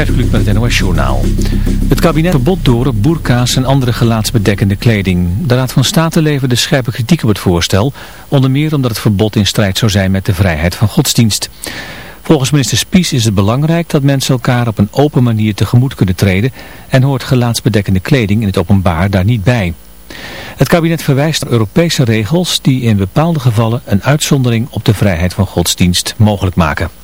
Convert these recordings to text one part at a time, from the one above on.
Gert Kluk met het NOS Journaal. Het kabinet verbod door op boerka's en andere gelaatsbedekkende kleding. De Raad van State leverde scherpe kritiek op het voorstel. Onder meer omdat het verbod in strijd zou zijn met de vrijheid van godsdienst. Volgens minister Spies is het belangrijk dat mensen elkaar op een open manier tegemoet kunnen treden. En hoort gelaatsbedekkende kleding in het openbaar daar niet bij. Het kabinet verwijst naar Europese regels die in bepaalde gevallen een uitzondering op de vrijheid van godsdienst mogelijk maken.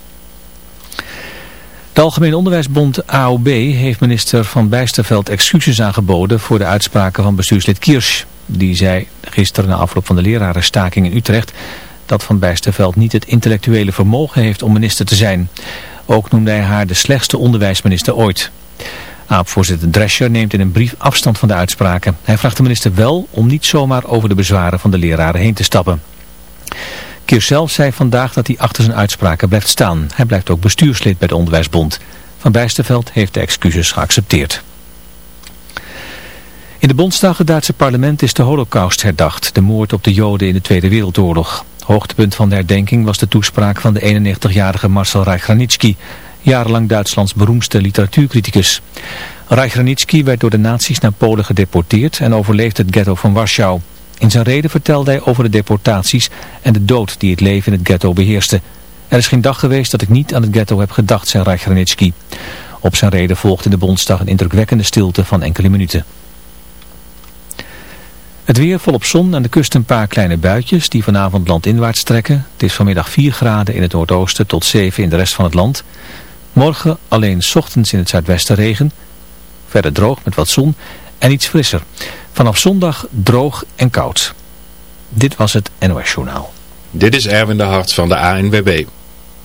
De Algemene Onderwijsbond AOB heeft minister Van Bijsterveld excuses aangeboden voor de uitspraken van bestuurslid Kirsch. Die zei gisteren na afloop van de lerarenstaking in Utrecht dat Van Bijsterveld niet het intellectuele vermogen heeft om minister te zijn. Ook noemde hij haar de slechtste onderwijsminister ooit. AAP-voorzitter Drescher neemt in een brief afstand van de uitspraken. Hij vraagt de minister wel om niet zomaar over de bezwaren van de leraren heen te stappen. Kirsch zelf zei vandaag dat hij achter zijn uitspraken blijft staan. Hij blijft ook bestuurslid bij de Onderwijsbond. Van Bijsterveld heeft de excuses geaccepteerd. In de Bondsdag, het Duitse parlement, is de holocaust herdacht. De moord op de Joden in de Tweede Wereldoorlog. Hoogtepunt van de herdenking was de toespraak van de 91-jarige Marcel Reich-Ranicki, jarenlang Duitslands beroemdste literatuurcriticus. Reich-Ranicki werd door de nazi's naar Polen gedeporteerd en overleefde het ghetto van Warschau. In zijn reden vertelde hij over de deportaties en de dood die het leven in het ghetto beheerste. Er is geen dag geweest dat ik niet aan het ghetto heb gedacht, zei Reich Op zijn reden volgde in de Bondsdag een indrukwekkende stilte van enkele minuten. Het weer volop zon, aan de kust een paar kleine buitjes die vanavond landinwaarts trekken. Het is vanmiddag 4 graden in het noordoosten tot 7 in de rest van het land. Morgen alleen ochtends in het zuidwesten regen. Verder droog met wat zon en iets frisser. Vanaf zondag droog en koud. Dit was het NOS Journaal. Dit is Erwin de Hart van de ANWB.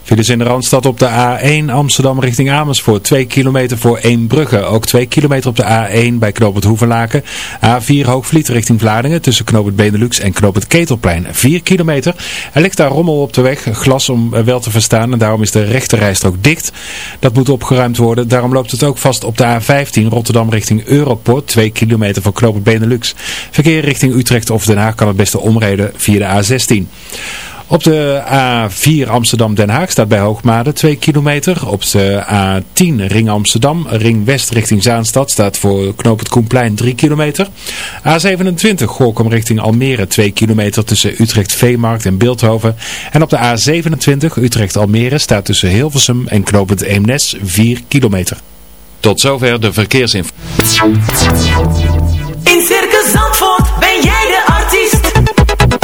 Files in de Randstad op de A1 Amsterdam richting Amersfoort. 2 kilometer voor Eembrugge. Ook 2 kilometer op de A1 bij Knoop Hoevenlaken. A4 Hoogvliet richting Vlaardingen tussen Knoop Benelux en Knoop Ketelplein. 4 kilometer. Er ligt daar rommel op de weg. Glas om wel te verstaan en daarom is de rechterrijstrook dicht. Dat moet opgeruimd worden. Daarom loopt het ook vast op de A15 Rotterdam richting Europort. 2 kilometer voor Knoop Benelux. Verkeer richting Utrecht of Den Haag kan het beste omrijden via de A16. Op de A4 Amsterdam-Den Haag staat bij Hoogmade 2 kilometer. Op de A10 Ring Amsterdam, Ring West richting Zaanstad staat voor knoop het Koenplein 3 kilometer. A27 Gorkum richting Almere 2 kilometer tussen Utrecht Veemarkt en Beeldhoven. En op de A27 Utrecht-Almere staat tussen Hilversum en knoop het Eemnes 4 kilometer. Tot zover de verkeersinformatie. In Circus Zandvoort ben jij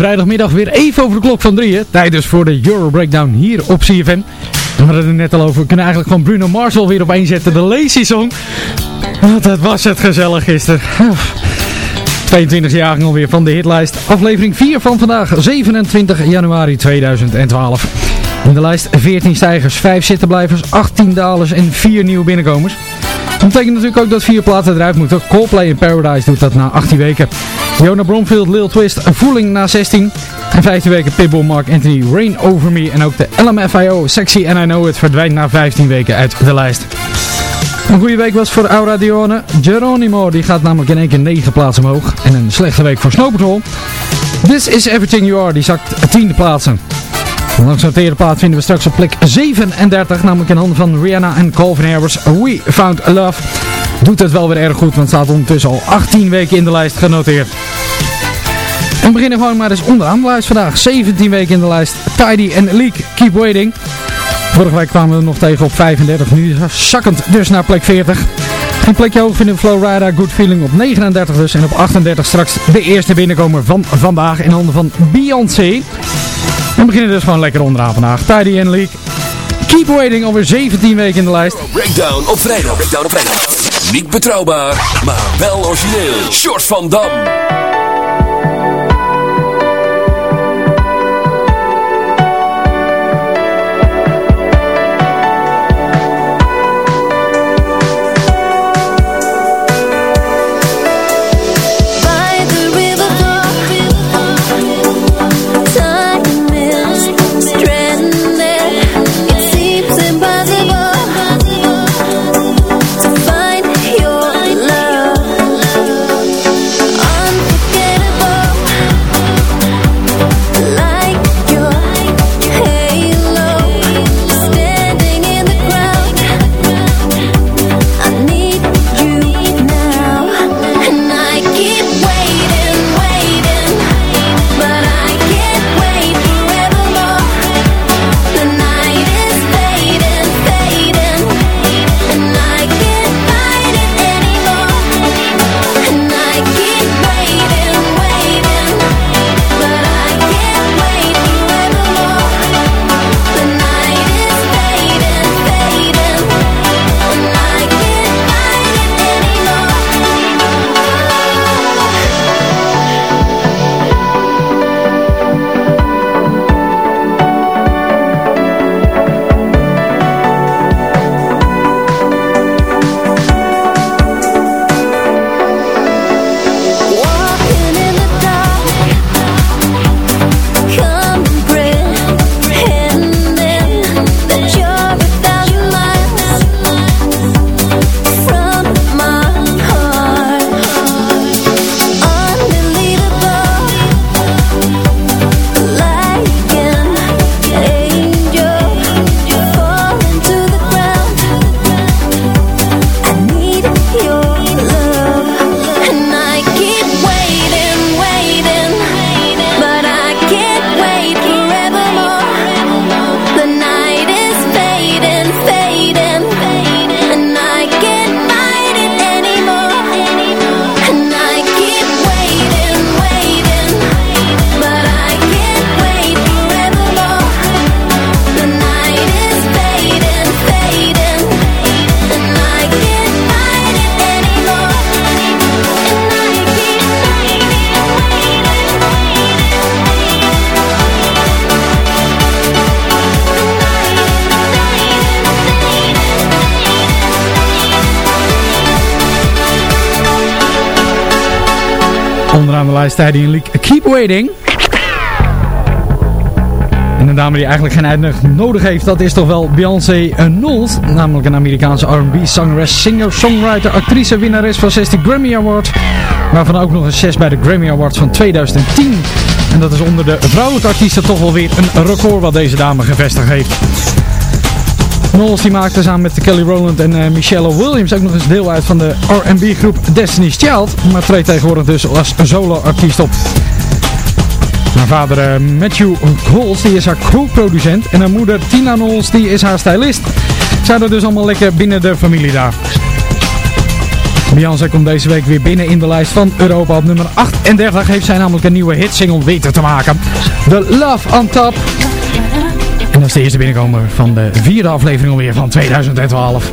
Vrijdagmiddag weer even over de klok van drieën. Tijd dus voor de Euro Breakdown hier op CFM. We hadden het net al over. We kunnen eigenlijk gewoon Bruno Mars weer op zetten. De Lazy Song. Want het was het gezellig gisteren. 22e jaargang alweer van de hitlijst. Aflevering 4 van vandaag, 27 januari 2012. In de lijst 14 stijgers, 5 zittenblijvers, 18 dalers en 4 nieuwe binnenkomers. Dat betekent natuurlijk ook dat vier platen eruit moeten. Coldplay in Paradise doet dat na 18 weken. Jonah Bromfield, Lil Twist, Voeling na 16. En 15 weken Pitbull, Mark Anthony, Rain Over Me. En ook de LMFIO, Sexy and I Know It, verdwijnt na 15 weken uit de lijst. Een goede week was voor Aura Dione. Geronimo die gaat namelijk in één keer 9 plaatsen omhoog. En een slechte week voor Snow Patrol. This is Everything You Are, die zakt 10 plaatsen. Langs noteerde plaat vinden we straks op plek 37, namelijk in handen van Rihanna en Calvin Harris. We Found Love. Doet het wel weer erg goed, want staat ondertussen al 18 weken in de lijst genoteerd. En we beginnen gewoon maar eens onderaan de lijst vandaag. 17 weken in de lijst. Tidy en Leak, Keep Waiting. Vorige week kwamen we nog tegen op 35, nu zakkend dus naar plek 40. Een plekje hoog vinden Flowrider, Good Feeling op 39 dus. En op 38 straks de eerste binnenkomer van vandaag in handen van Beyoncé. We beginnen dus gewoon lekker onderaan vandaag. Tidy and Leak. Keep Waiting over 17 weken in de lijst. Breakdown op vrijdag. Breakdown op vrijdag. Niet betrouwbaar, maar wel origineel. Short van Dam. League. Keep Waiting. En een dame die eigenlijk geen uitnodiging nodig heeft, dat is toch wel Beyoncé Knowles. Namelijk een Amerikaanse R&B zangeres, singer, songwriter, actrice, winnares van 60 Grammy Awards. Waarvan ook nog een 6 bij de Grammy Awards van 2010. En dat is onder de vrouwelijke artiesten toch wel weer een record wat deze dame gevestigd heeft. Knowles die maakte samen met Kelly Rowland en uh, Michelle Williams ook nog eens deel uit van de R&B groep Destiny's Child. Maar treedt tegenwoordig dus als solo-artiest op. Haar vader uh, Matthew Knowles die is haar co-producent en haar moeder Tina Knowles die is haar stylist. Zouden dus allemaal lekker binnen de familie daar. Beyoncé komt deze week weer binnen in de lijst van Europa. Op nummer 38 heeft zij namelijk een nieuwe hitsingle weten te maken. The Love on Top. En dat is de eerste binnenkomer van de vierde aflevering alweer van 2012.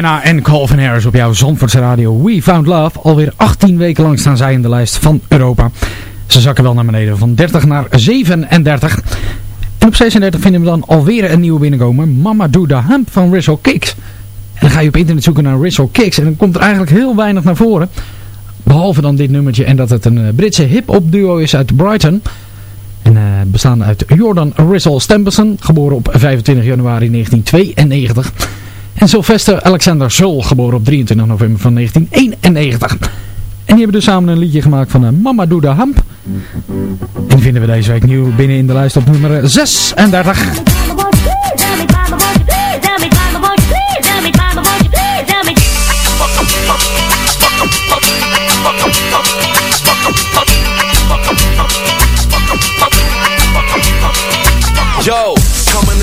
Rihanna en Calvin Harris op jouw Zandvoortse radio We Found Love. Alweer 18 weken lang staan zij in de lijst van Europa. Ze zakken wel naar beneden van 30 naar 37. En op 36 vinden we dan alweer een nieuwe binnenkomen. Mama Do The Hump van Rizzle Kicks. En dan ga je op internet zoeken naar Rizzle Kicks. En dan komt er eigenlijk heel weinig naar voren. Behalve dan dit nummertje en dat het een eh, Britse hip-hop duo is uit Brighton. En uh, bestaan uit Jordan Rizzle Stemperson, geboren op 25 januari 1992. En Sylvester Alexander Zul, geboren op 23 november van 1991. En die hebben dus samen een liedje gemaakt van uh, Mama Do The Hump. En die vinden we deze week nieuw binnen in de lijst op nummer 36. Yo,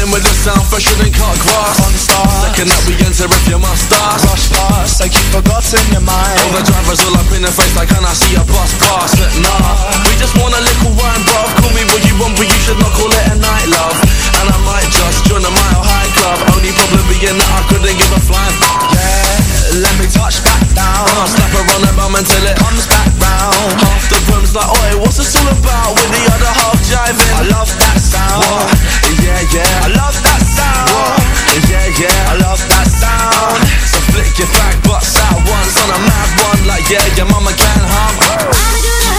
coming in with the sound fresher than cut grass. On stars, second up we enter if you must start. Rush past, like you forgotten your mind. All the drivers all up in the face, like can I see a bus pass? But nah, we just want a little wine, bruv. Call me what you want, but you should not call it a night, love. And I might just join a mile high club. Only problem being that I couldn't give a flying. Yeah, let me touch back down. Uh, slap her on the bum until it comes back round. Half the room's like, oi, what's this all about? With the other half jiving. I love that sound. What? Yeah, yeah. I love that sound. What? Yeah, yeah. I love that sound. So flick your back butts out once on a mad one. Like, yeah, your mama can hum. Mama do the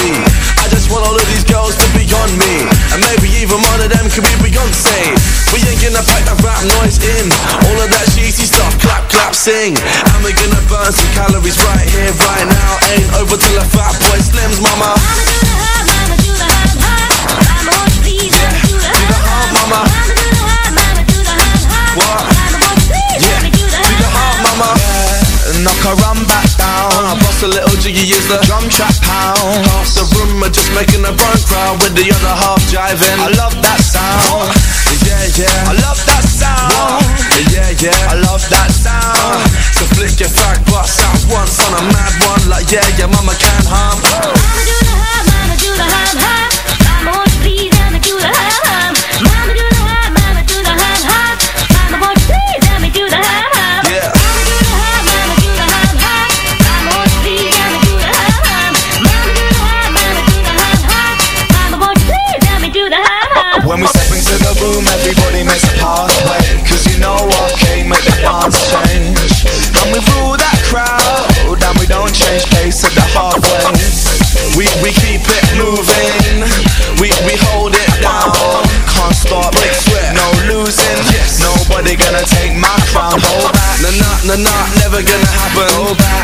me. I just want all of these girls to be on me. And maybe even one of them could be Beyonce. We ain't gonna pack that rap noise in. All of that cheesy stuff, clap, clap, sing. And we're gonna burn some calories right here, right now. Ain't over till a fat boy slims, mama. Mama do the hum, mama do the hum, hum. Mama, please let me do the hum, hum. mama. Mama do the hum, mama do the hum, hum. What? Knock her run back down. Uh, bust a little jiggy use the drum trap pound. Half the room are just making a burn crowd with the other half jiving. I love that sound. Yeah, yeah. I love that sound. Yeah, yeah. I love that sound. So flick your fat butts out once on a mad one. Like, yeah, yeah, mama can hum. Mama do the hum, mama do the hum, hum.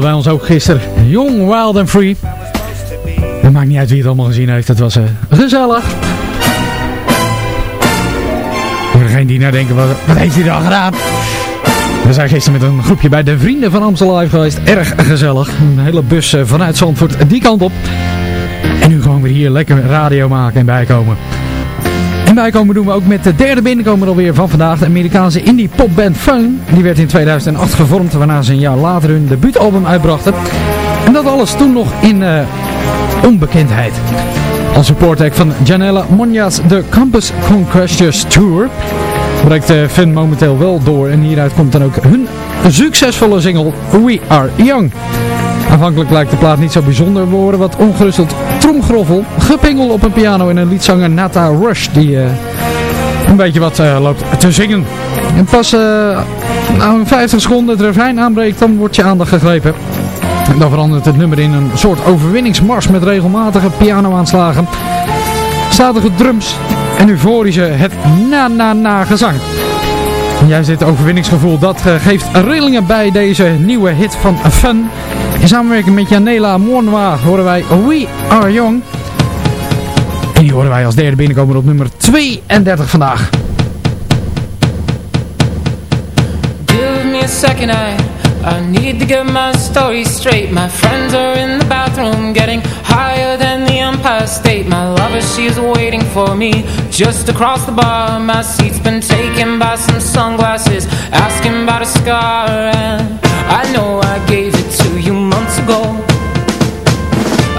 Voelden wij ons ook gisteren. Jong, wild and free. Het maakt niet uit wie het allemaal gezien heeft. Het was eh, gezellig. Voor degene die nou denken, wat, wat heeft hij dan gedaan? We zijn gisteren met een groepje bij de Vrienden van Amstel Live geweest. Erg gezellig. Een hele bus eh, vanuit Zandvoort die kant op. En nu gewoon weer hier lekker radio maken en bijkomen. En bijkomen doen we ook met de derde binnenkomer alweer van vandaag. De Amerikaanse indie popband Fun. Die werd in 2008 gevormd, waarna ze een jaar later hun debuutalbum uitbrachten. En dat alles toen nog in eh, onbekendheid. Als supportact van Janella Monja's The Campus Conquestors Tour breekt eh, Fun momenteel wel door. En hieruit komt dan ook hun succesvolle single We Are Young. Aanvankelijk lijkt de plaat niet zo bijzonder. We horen wat ongerusteld tromgroffel, gepingel op een piano en een liedzanger Nata Rush die eh, een beetje wat eh, loopt te zingen. En pas eh nou een 50 seconden het refrein aanbreekt, dan wordt je aandacht gegrepen. En dan verandert het nummer in een soort overwinningsmars met regelmatige pianoaanslagen, statige drums en euforische het na-na-na gezang. En juist dit overwinningsgevoel, dat eh, geeft rillingen bij deze nieuwe hit van Fun. In samenwerking met Janela Mournois horen wij We Are Young. En die horen wij als derde binnenkomer op nummer 32 vandaag. Give me a second, I, I need to get my story straight. My friends are in the bathroom getting higher than the Empire State. My lover, she's waiting for me just across the bar. My seat's been taken by some sunglasses, asking about a scar. And I know I gave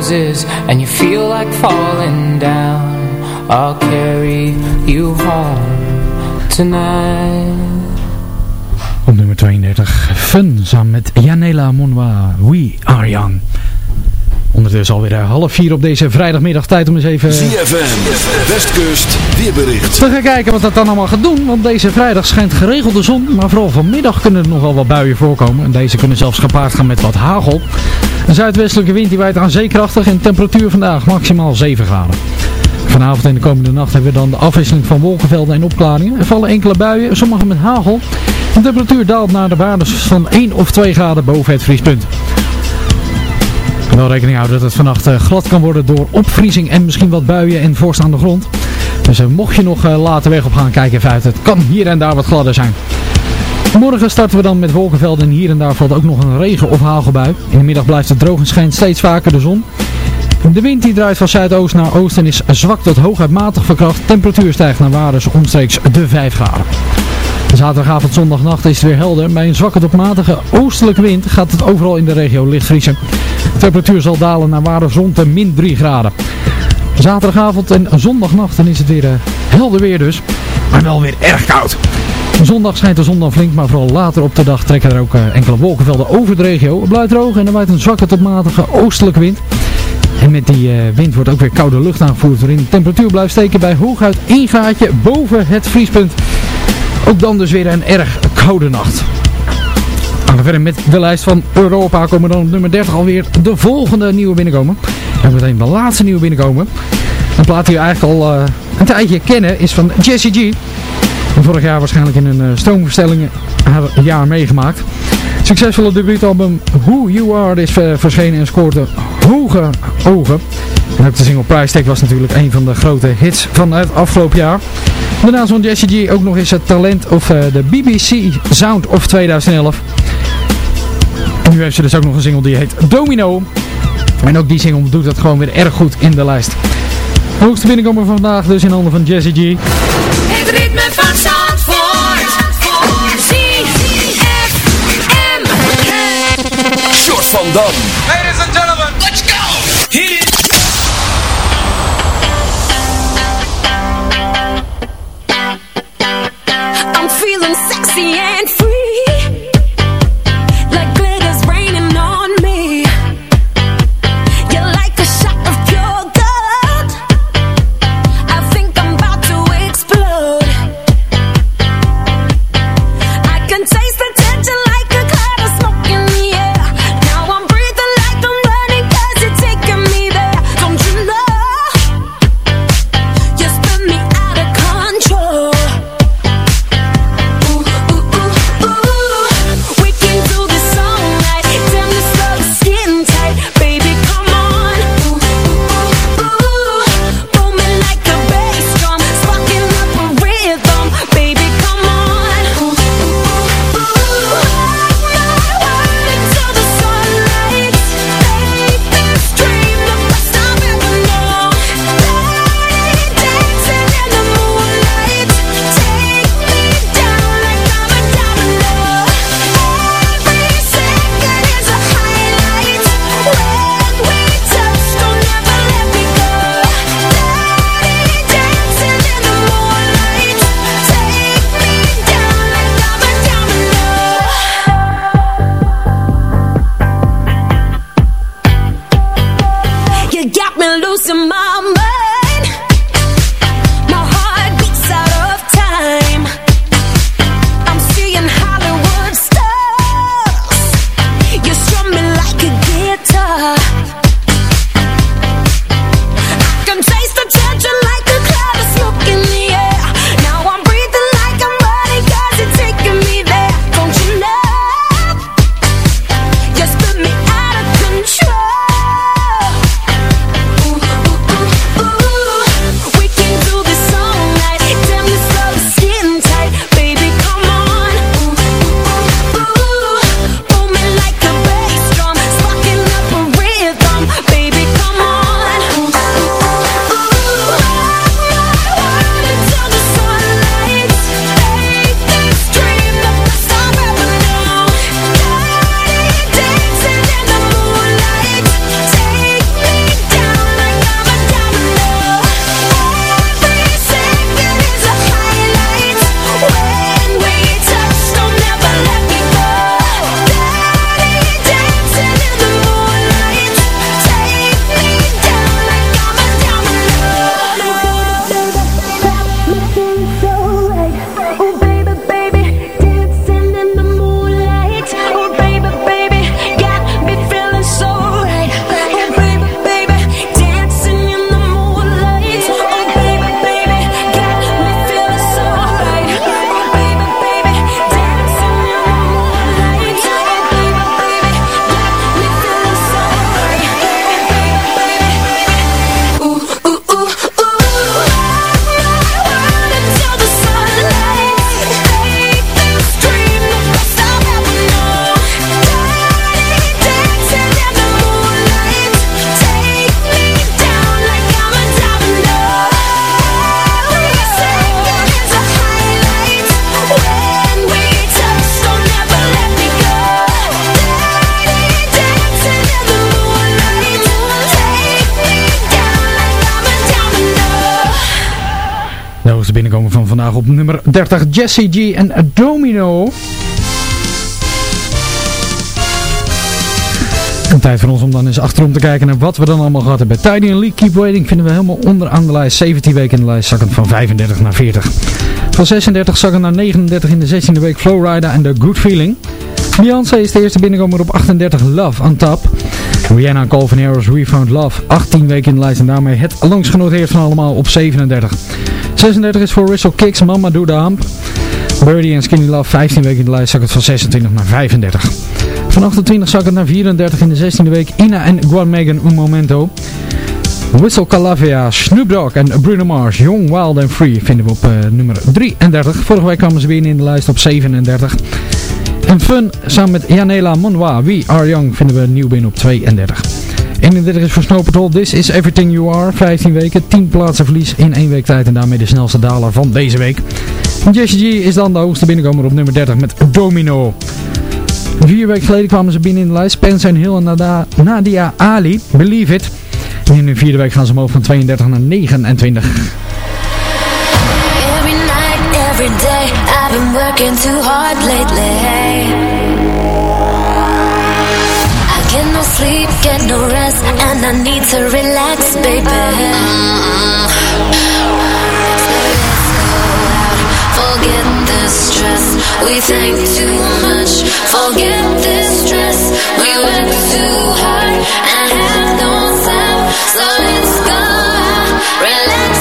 bar closes and you feel like falling down, I'll carry you home tonight. Op nummer 32, Fun, samen met Janela Monwa, We Are Young. Ondertussen alweer eh, half vier op deze vrijdagmiddag. Tijd om eens even ZFM, Westkust, weerbericht. te gaan kijken wat dat dan allemaal gaat doen. Want deze vrijdag schijnt geregeld de zon. Maar vooral vanmiddag kunnen er nog wel wat buien voorkomen. En deze kunnen zelfs gepaard gaan met wat hagel. Een zuidwestelijke wind die waait aan zeekrachtig. En temperatuur vandaag maximaal 7 graden. Vanavond en de komende nacht hebben we dan de afwisseling van wolkenvelden en opklaringen. Er vallen enkele buien, sommige met hagel. De temperatuur daalt naar de waardes van 1 of 2 graden boven het vriespunt. Wel rekening houden dat het vannacht eh, glad kan worden door opvriezing en misschien wat buien en vorst aan de grond. Dus eh, mocht je nog eh, later weg op gaan, kijk even uit. Het kan hier en daar wat gladder zijn. Morgen starten we dan met wolkenvelden en hier en daar valt ook nog een regen- of hagelbui. In de middag blijft het droog en schijnt steeds vaker de zon. De wind die draait van zuidoost naar oost en is zwak tot hooguit matig verkracht. Temperatuur stijgt naar waardes omstreeks de 5 graden. Zaterdagavond, zondagnacht is het weer helder. Bij een zwakke tot matige oostelijke wind gaat het overal in de regio licht vriezen. De temperatuur zal dalen naar waardes rond de min 3 graden. Zaterdagavond en zondagnacht dan is het weer eh, helder weer dus. Maar wel weer erg koud. Zondag schijnt de zon dan flink, maar vooral later op de dag trekken er ook eh, enkele wolkenvelden over de regio. Het blijft droog en er waait een zwakke tot matige oostelijke wind. En met die eh, wind wordt ook weer koude lucht aangevoerd, waarin de temperatuur blijft steken bij hooguit 1 gaatje boven het vriespunt. Ook dan dus weer een erg koude nacht. Gaan we verder met de lijst van Europa. Komen dan op nummer 30 alweer de volgende nieuwe binnenkomen. En meteen de laatste nieuwe binnenkomen. Een plaat die we eigenlijk al eh, een tijdje kennen is van Jessie G. En vorig jaar waarschijnlijk in een uh, stroomverstelling haar jaar meegemaakt. Succesvolle debuutalbum Who You Are is uh, verschenen en scoorde hoge ogen. En ook de single Price Tag was natuurlijk een van de grote hits van het afgelopen jaar. Daarnaast won Jessie G ook nog eens het talent of uh, de BBC Sound of 2011. En nu heeft ze dus ook nog een single die heet Domino. En ook die single doet het gewoon weer erg goed in de lijst. De hoogste binnenkomer van vandaag dus in handen van Jessie G. van Dam. Jesse G en Domino. En tijd voor ons om dan eens achterom te kijken naar wat we dan allemaal gehad hebben. Tidy League Keep Waiting vinden we helemaal onderaan de lijst. 17 weken in de lijst, zakken van 35 naar 40. Van 36 zakken naar 39 in de 16e week Flowrider en The Good Feeling. Beyoncé is de eerste binnenkomer op 38 Love on Top. Rihanna Calvin Harris We Found Love 18 weken in de lijst en daarmee het langst genoteerd van allemaal op 37. 36 is voor Russell Kicks Mama Do The Hump. Birdie en Skinny Love 15 weken in de lijst zakken van 26 naar 35. Van 28 zakken naar 34 in de 16e week Ina en Guan Megan Un Momento. Whistle Calavia, Snoop Dogg en Bruno Mars, Young, Wild and Free vinden we op eh, nummer 33. Vorige week kwamen ze weer in de lijst op 37. En Fun samen met Janela Monwa, We Are Young vinden we nieuw binnen op 32. 31 is voor Snow This Is Everything You Are, 15 weken, 10 plaatsen verlies in 1 week tijd en daarmee de snelste daler van deze week. Jessie G is dan de hoogste binnenkomer op nummer 30 met Domino. Vier weken geleden kwamen ze binnen in de lijst, Spencer en Hill en Nada, Nadia Ali, Believe It. En in de vierde week gaan ze omhoog van 32 naar 29. Every. No rest, and I need to relax, baby. So let's go out, forget the stress. We think too much, forget this stress. We work too hard and have no time. So let's go out, relax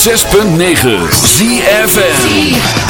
106.9 ZFN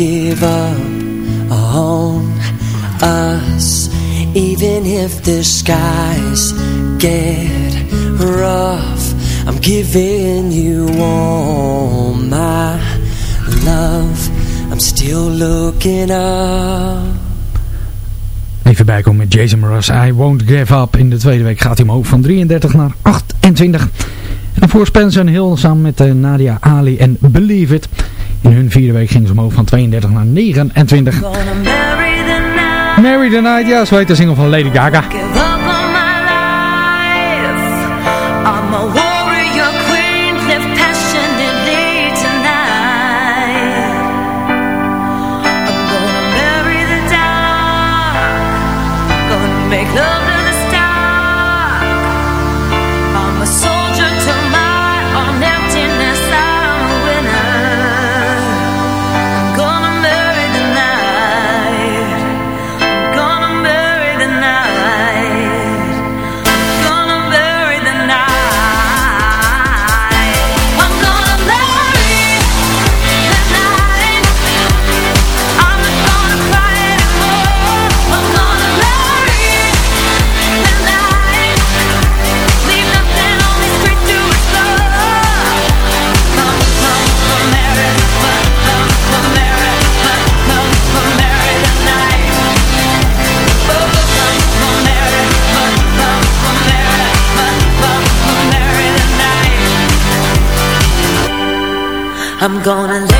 Give on us Even if the skies get rough I'm giving you all my love I'm still looking up Even bijkomen met Jason Mraz. I Won't Give Up. In de tweede week gaat hij omhoog van 33 naar 28. En voor Spencer Hill samen met uh, Nadia Ali en Believe It. In hun vierde week gingen ze omhoog van 32 naar 29. Marry the Night, ja, zo heet de single van Lady Gaga. I'm gonna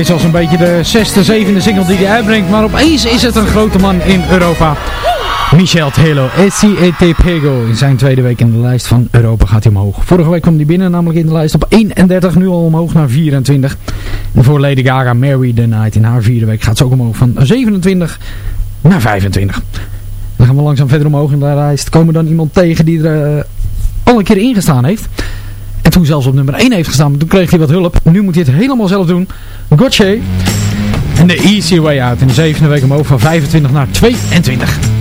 Het is als een beetje de zesde, zevende single die hij uitbrengt. Maar opeens is het een grote man in Europa. Michel Telo, SCET Pego. In zijn tweede week in de lijst van Europa gaat hij omhoog. Vorige week kwam hij binnen, namelijk in de lijst op 31. Nu al omhoog naar 24. En voor Lady Gaga, Mary the Night. In haar vierde week gaat ze ook omhoog van 27 naar 25. Dan gaan we langzaam verder omhoog in de lijst. Komen dan iemand tegen die er eh, al een keer ingestaan heeft. En toen zelfs op nummer 1 heeft gestaan. Toen kreeg hij wat hulp. Nu moet hij het helemaal zelf doen. Gotcha. En de Easy Way Out. In de zevende week omhoog van 25 naar 22.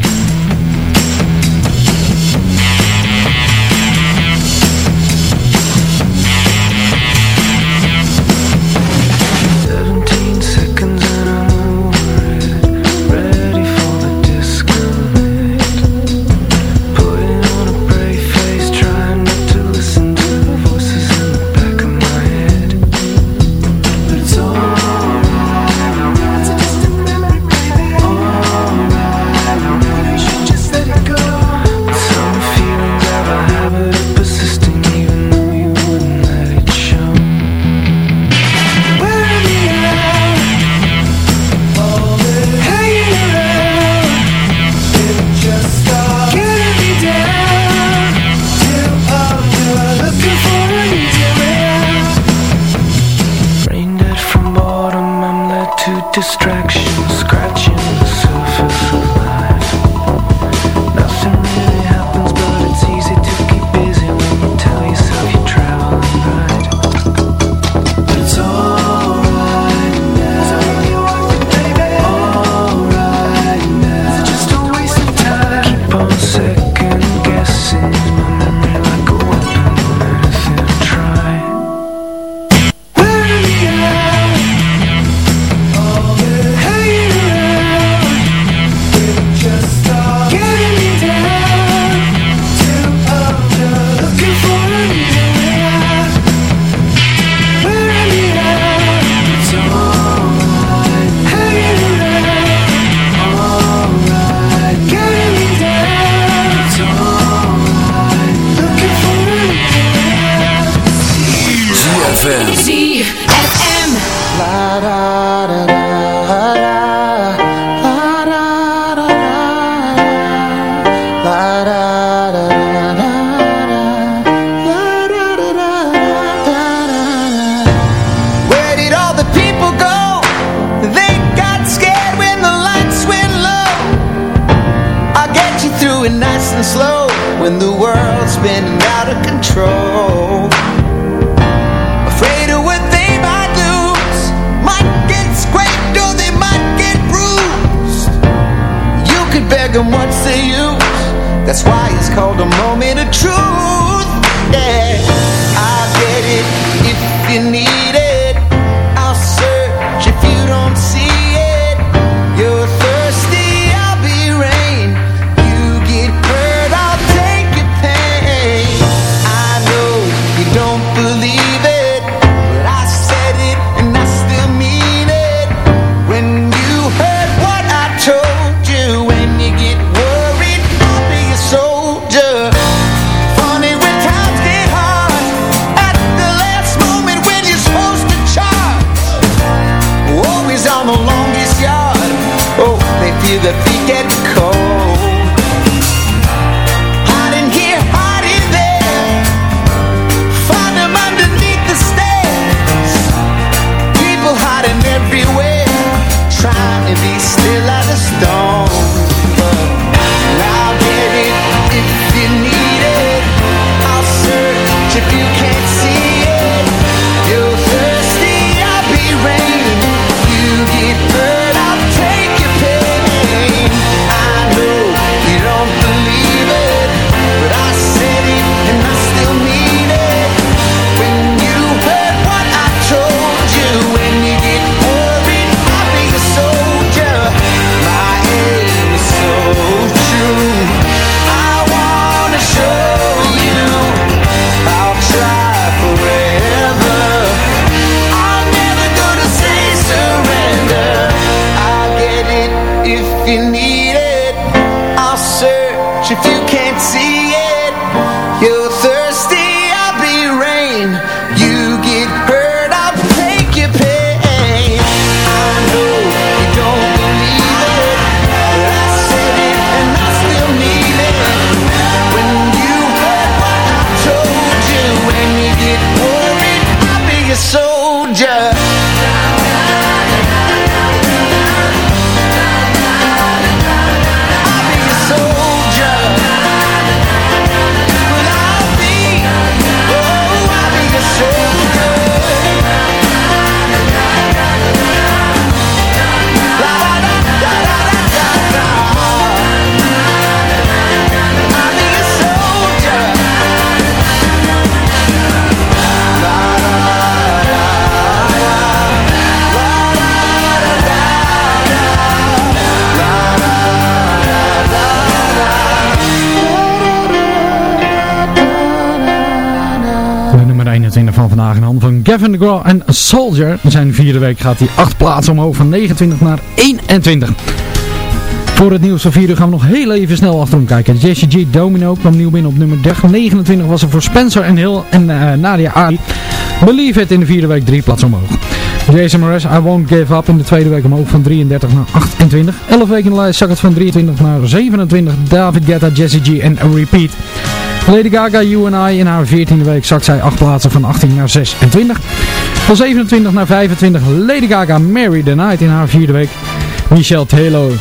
21 van Gavin DeGraw en Soldier. Zijn vierde week gaat hij acht plaatsen omhoog van 29 naar 21. Voor het nieuws van 4 uur gaan we nog heel even snel achterom kijken. Jesse G. Domino kwam nieuw binnen op nummer 30. 29 was er voor Spencer en Hill en eh, Nadia Ali. Believe It in de vierde week drie plaatsen omhoog. Jason Mraz, I Won't Give Up in de tweede week omhoog van 33 naar 28. 11 weken in de lijst zak het van 23 naar 27. David Guetta, Jesse G en Repeat. Lady Gaga, You and I in haar 14e week zakt zij 8 plaatsen van 18 naar 26. Van 27 naar 25 Lady Gaga, Mary the Night in haar vierde week. Michelle Taylor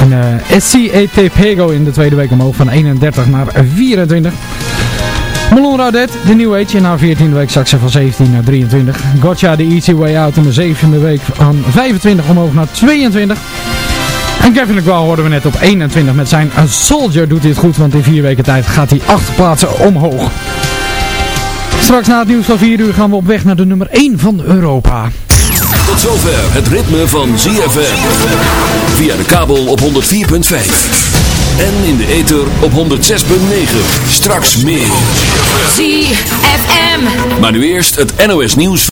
en uh, SCAT Pego in de tweede week omhoog van 31 naar 24. Malon Raudet, de New Age in haar 14e week zakt ze van 17 naar 23. Gotcha, The Easy Way Out in de zevende week van 25 omhoog naar 22. En Kevin DeGraw hoorden we net op 21 met zijn A Soldier doet dit goed, want in vier weken tijd gaat hij 8 plaatsen omhoog. Straks na het nieuws van 4 uur gaan we op weg naar de nummer 1 van Europa. Tot zover het ritme van ZFM. Via de kabel op 104.5. En in de ether op 106.9. Straks meer. ZFM. Maar nu eerst het NOS nieuws.